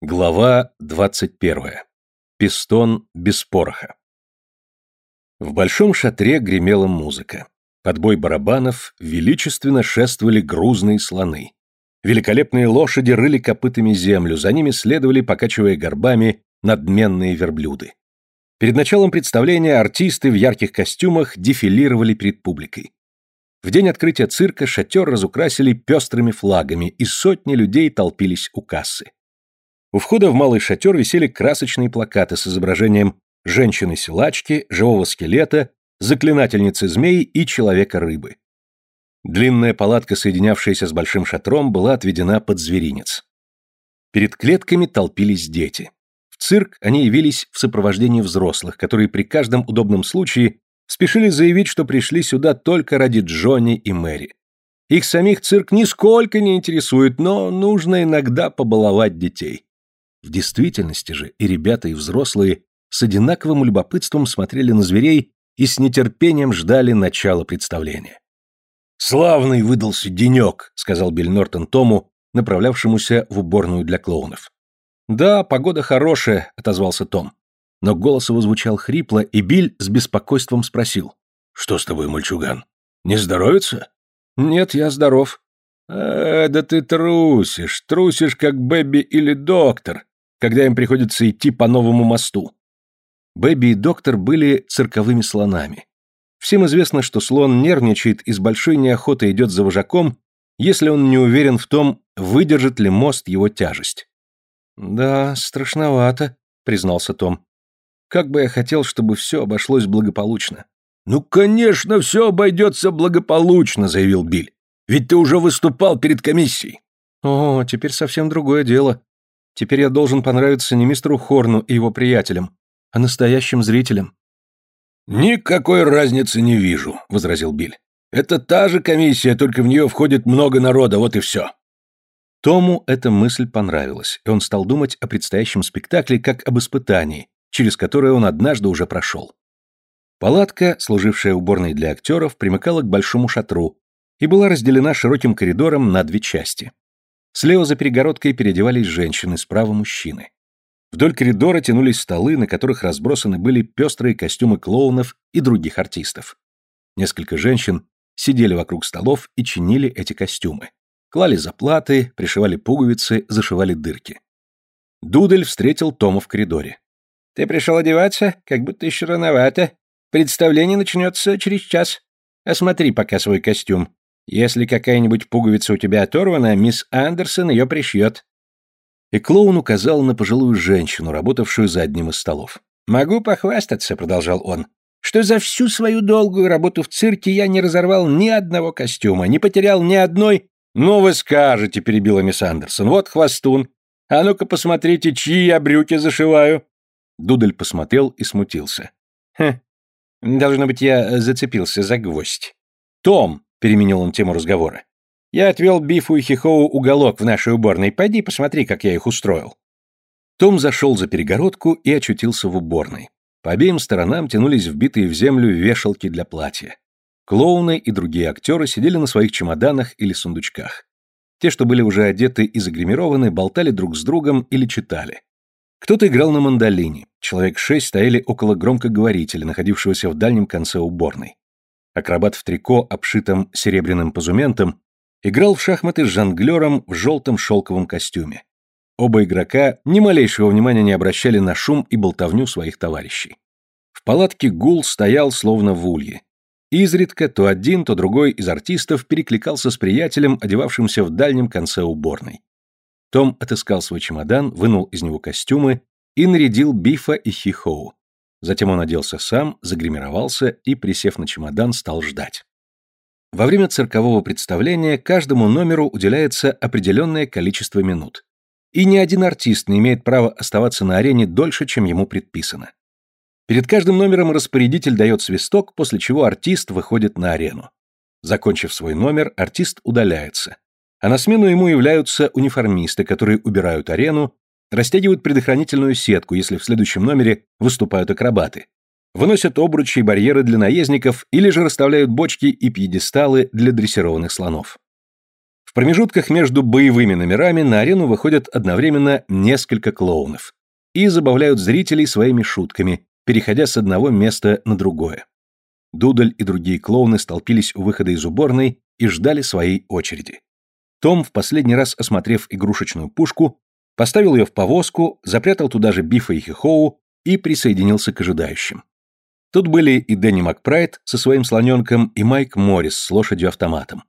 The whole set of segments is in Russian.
Глава 21. Пистон без пороха. В большом шатре гремела музыка. Под бой барабанов величественно шествовали грузные слоны. Великолепные лошади рыли копытами землю, за ними следовали, покачивая горбами, надменные верблюды. Перед началом представления артисты в ярких костюмах дефилировали перед публикой. В день открытия цирка шатер разукрасили пестрыми флагами, и сотни людей толпились у кассы. У входа в малый шатер висели красочные плакаты с изображением женщины-силачки, живого скелета, заклинательницы змей и человека-рыбы. Длинная палатка, соединявшаяся с большим шатром, была отведена под зверинец. Перед клетками толпились дети. В цирк они явились в сопровождении взрослых, которые при каждом удобном случае спешили заявить, что пришли сюда только ради Джонни и Мэри. Их самих цирк нисколько не интересует, но нужно иногда побаловать детей. В действительности же и ребята, и взрослые с одинаковым любопытством смотрели на зверей и с нетерпением ждали начала представления. «Славный выдался денек», — сказал Билл Нортон Тому, направлявшемуся в уборную для клоунов. «Да, погода хорошая», — отозвался Том. Но голос его звучал хрипло, и Биль с беспокойством спросил. «Что с тобой, мальчуган? Не здоровится?» «Нет, я здоров». «Э, да ты трусишь, трусишь, как Бэби или доктор когда им приходится идти по новому мосту. Бэби и доктор были цирковыми слонами. Всем известно, что слон нервничает и с большой неохотой идет за вожаком, если он не уверен в том, выдержит ли мост его тяжесть. «Да, страшновато», — признался Том. «Как бы я хотел, чтобы все обошлось благополучно». «Ну, конечно, все обойдется благополучно», — заявил Биль. «Ведь ты уже выступал перед комиссией». «О, теперь совсем другое дело. Теперь я должен понравиться не мистеру Хорну и его приятелям, а настоящим зрителям. «Никакой разницы не вижу», — возразил Биль. «Это та же комиссия, только в нее входит много народа, вот и все». Тому эта мысль понравилась, и он стал думать о предстоящем спектакле как об испытании, через которое он однажды уже прошел. Палатка, служившая уборной для актеров, примыкала к большому шатру и была разделена широким коридором на две части. Слева за перегородкой переодевались женщины, справа мужчины. Вдоль коридора тянулись столы, на которых разбросаны были пестрые костюмы клоунов и других артистов. Несколько женщин сидели вокруг столов и чинили эти костюмы. Клали заплаты, пришивали пуговицы, зашивали дырки. Дудель встретил Тома в коридоре. «Ты пришел одеваться? Как будто еще рановато. Представление начнется через час. Осмотри пока свой костюм. Если какая-нибудь пуговица у тебя оторвана, мисс Андерсон ее пришьет». И клоун указал на пожилую женщину, работавшую за одним из столов. «Могу похвастаться», — продолжал он, — «что за всю свою долгую работу в цирке я не разорвал ни одного костюма, не потерял ни одной...» «Ну вы скажете», — перебила мисс Андерсон, — «вот хвостун. А ну-ка посмотрите, чьи я брюки зашиваю». Дудель посмотрел и смутился. «Хм, должно быть, я зацепился за гвоздь». «Том», — переменил он тему разговора. «Я отвел Бифу и Хихоу уголок в нашей уборной. Пойди посмотри, как я их устроил». Том зашел за перегородку и очутился в уборной. По обеим сторонам тянулись вбитые в землю вешалки для платья. Клоуны и другие актеры сидели на своих чемоданах или сундучках. Те, что были уже одеты и загримированы, болтали друг с другом или читали. Кто-то играл на мандолине, человек шесть стояли около громкоговорителя, находившегося в дальнем конце уборной. Акробат в трико, обшитом серебряным позументом, играл в шахматы с жонглером в желтом шелковом костюме. Оба игрока ни малейшего внимания не обращали на шум и болтовню своих товарищей. В палатке гул стоял словно в улье. Изредка то один, то другой из артистов перекликался с приятелем, одевавшимся в дальнем конце уборной. Том отыскал свой чемодан, вынул из него костюмы и нарядил Бифа и Хихоу. Затем он оделся сам, загримировался и, присев на чемодан, стал ждать. Во время циркового представления каждому номеру уделяется определенное количество минут. И ни один артист не имеет права оставаться на арене дольше, чем ему предписано. Перед каждым номером распорядитель дает свисток, после чего артист выходит на арену. Закончив свой номер, артист удаляется. А на смену ему являются униформисты, которые убирают арену Растягивают предохранительную сетку, если в следующем номере выступают акробаты. Выносят обручи и барьеры для наездников или же расставляют бочки и пьедесталы для дрессированных слонов. В промежутках между боевыми номерами на арену выходят одновременно несколько клоунов и забавляют зрителей своими шутками, переходя с одного места на другое. Дудль и другие клоуны столпились у выхода из уборной и ждали своей очереди. Том, в последний раз осмотрев игрушечную пушку, поставил ее в повозку, запрятал туда же Бифа и Хихоу и присоединился к ожидающим. Тут были и Дэнни Макпрайд со своим слоненком, и Майк Моррис с лошадью-автоматом.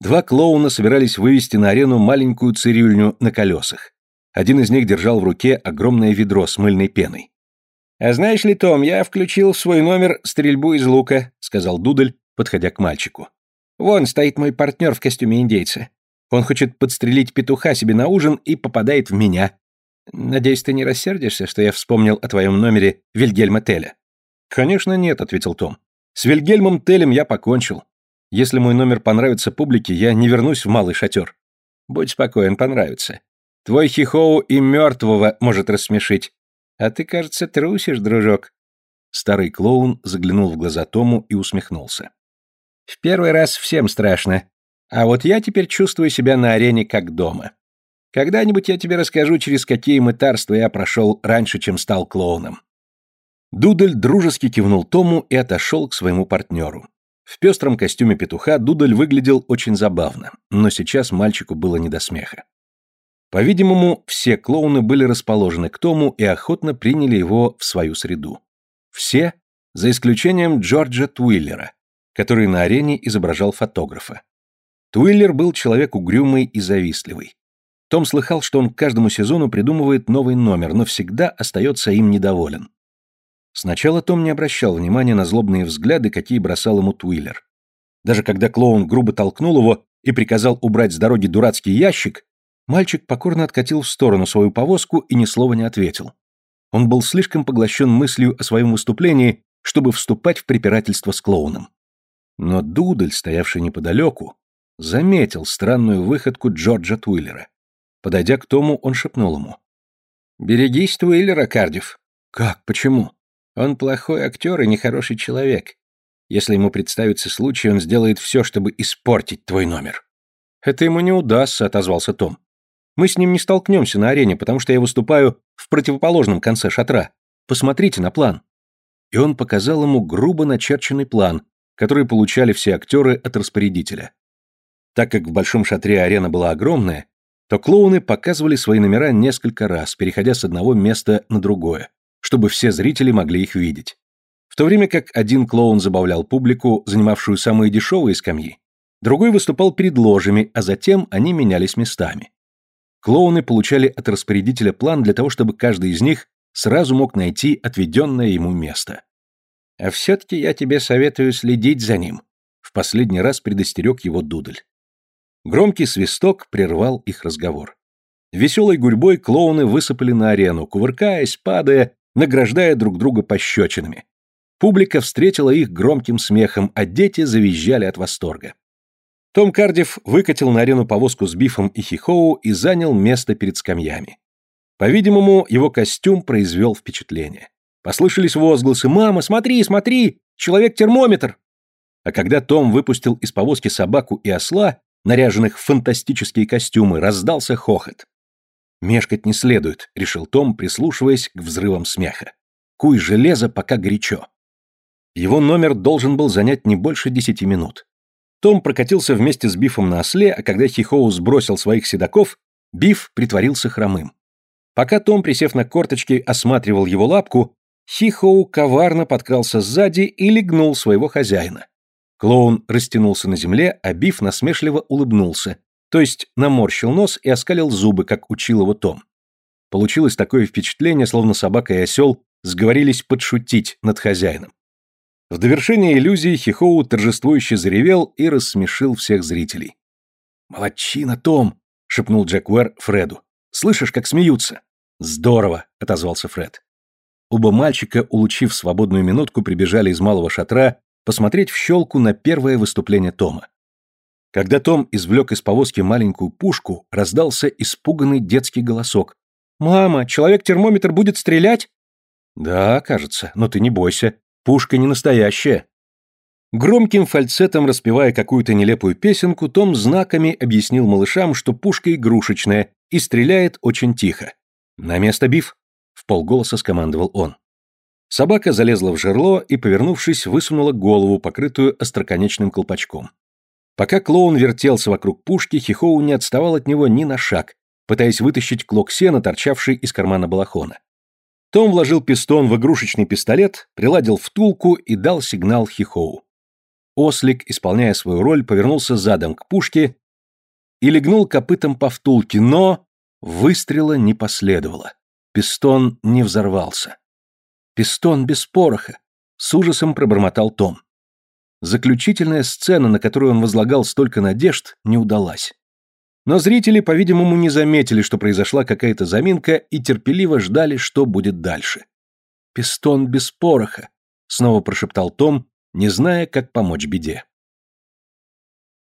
Два клоуна собирались вывести на арену маленькую цирюльню на колесах. Один из них держал в руке огромное ведро с мыльной пеной. «А знаешь ли, Том, я включил в свой номер стрельбу из лука», — сказал Дудль, подходя к мальчику. «Вон стоит мой партнер в костюме индейца. Он хочет подстрелить петуха себе на ужин и попадает в меня. Надеюсь, ты не рассердишься, что я вспомнил о твоем номере Вильгельма Теля?» «Конечно нет», — ответил Том. «С Вильгельмом Телем я покончил. Если мой номер понравится публике, я не вернусь в малый шатер». «Будь спокоен, понравится. Твой хихоу и мертвого может рассмешить. А ты, кажется, трусишь, дружок». Старый клоун заглянул в глаза Тому и усмехнулся. «В первый раз всем страшно. А вот я теперь чувствую себя на арене как дома. Когда-нибудь я тебе расскажу, через какие мытарства я прошел раньше, чем стал клоуном». Дудль дружески кивнул Тому и отошел к своему партнеру. В пестром костюме петуха Дудль выглядел очень забавно, но сейчас мальчику было не до смеха. По-видимому, все клоуны были расположены к Тому и охотно приняли его в свою среду. Все, за исключением Джорджа Туиллера, который на арене изображал фотографа. Туиллер был человек угрюмый и завистливый. Том слыхал, что он к каждому сезону придумывает новый номер, но всегда остается им недоволен. Сначала Том не обращал внимания на злобные взгляды, какие бросал ему Туиллер. Даже когда клоун грубо толкнул его и приказал убрать с дороги дурацкий ящик, мальчик покорно откатил в сторону свою повозку и ни слова не ответил. Он был слишком поглощен мыслью о своем выступлении, чтобы вступать в препирательство с клоуном. Но Дудль, стоявший неподалеку, заметил странную выходку Джорджа Туиллера. Подойдя к Тому, он шепнул ему. «Берегись Туиллера, Кардив». «Как? Почему?» «Он плохой актер и нехороший человек. Если ему представится случай, он сделает все, чтобы испортить твой номер». «Это ему не удастся», — отозвался Том. «Мы с ним не столкнемся на арене, потому что я выступаю в противоположном конце шатра. Посмотрите на план». И он показал ему грубо начерченный план, который получали все актеры от распорядителя. Так как в большом шатре арена была огромная, то клоуны показывали свои номера несколько раз, переходя с одного места на другое, чтобы все зрители могли их видеть. В то время как один клоун забавлял публику, занимавшую самые дешевые скамьи, другой выступал перед ложами, а затем они менялись местами. Клоуны получали от распорядителя план для того, чтобы каждый из них сразу мог найти отведенное ему место. «А все-таки я тебе советую следить за ним», — в последний раз предостерег его Дудль. Громкий свисток прервал их разговор. Веселой гурьбой клоуны высыпали на арену, кувыркаясь, падая, награждая друг друга пощечинами. Публика встретила их громким смехом, а дети завизжали от восторга. Том Кардив выкатил на арену повозку с Бифом и Хихоу и занял место перед скамьями. По-видимому, его костюм произвел впечатление. Послышались возгласы «Мама, смотри, смотри! Человек-термометр!» А когда Том выпустил из повозки собаку и осла, наряженных в фантастические костюмы, раздался хохот. «Мешкать не следует», — решил Том, прислушиваясь к взрывам смеха. «Куй железо, пока горячо». Его номер должен был занять не больше десяти минут. Том прокатился вместе с Бифом на осле, а когда Хихоу сбросил своих седаков, Биф притворился хромым. Пока Том, присев на корточки, осматривал его лапку, Хихоу коварно подкрался сзади и легнул своего хозяина. Клоун растянулся на земле, а Биф насмешливо улыбнулся, то есть наморщил нос и оскалил зубы, как учил его Том. Получилось такое впечатление, словно собака и осел сговорились подшутить над хозяином. В довершение иллюзии Хихоу торжествующе заревел и рассмешил всех зрителей. «Молодчина, Том!» — шепнул Джек Уэр Фреду. «Слышишь, как смеются?» «Здорово!» — отозвался Фред. Оба мальчика, улучив свободную минутку, прибежали из малого шатра посмотреть в щелку на первое выступление Тома. Когда Том извлек из повозки маленькую пушку, раздался испуганный детский голосок. «Мама, человек-термометр будет стрелять?» «Да, кажется, но ты не бойся. Пушка не настоящая». Громким фальцетом распевая какую-то нелепую песенку, Том знаками объяснил малышам, что пушка игрушечная и стреляет очень тихо. «На место, Биф!» — в полголоса скомандовал он. Собака залезла в жерло и, повернувшись, высунула голову, покрытую остроконечным колпачком. Пока клоун вертелся вокруг пушки, Хихоу не отставал от него ни на шаг, пытаясь вытащить клок сена, торчавший из кармана балахона. Том вложил пистон в игрушечный пистолет, приладил втулку и дал сигнал Хихоу. Ослик, исполняя свою роль, повернулся задом к пушке и легнул копытом по втулке, но выстрела не последовало. Пистон не взорвался. Пистон без пороха, с ужасом пробормотал Том. Заключительная сцена, на которую он возлагал столько надежд, не удалась. Но зрители, по-видимому, не заметили, что произошла какая-то заминка и терпеливо ждали, что будет дальше. «Пистон без пороха», — снова прошептал Том, не зная, как помочь беде.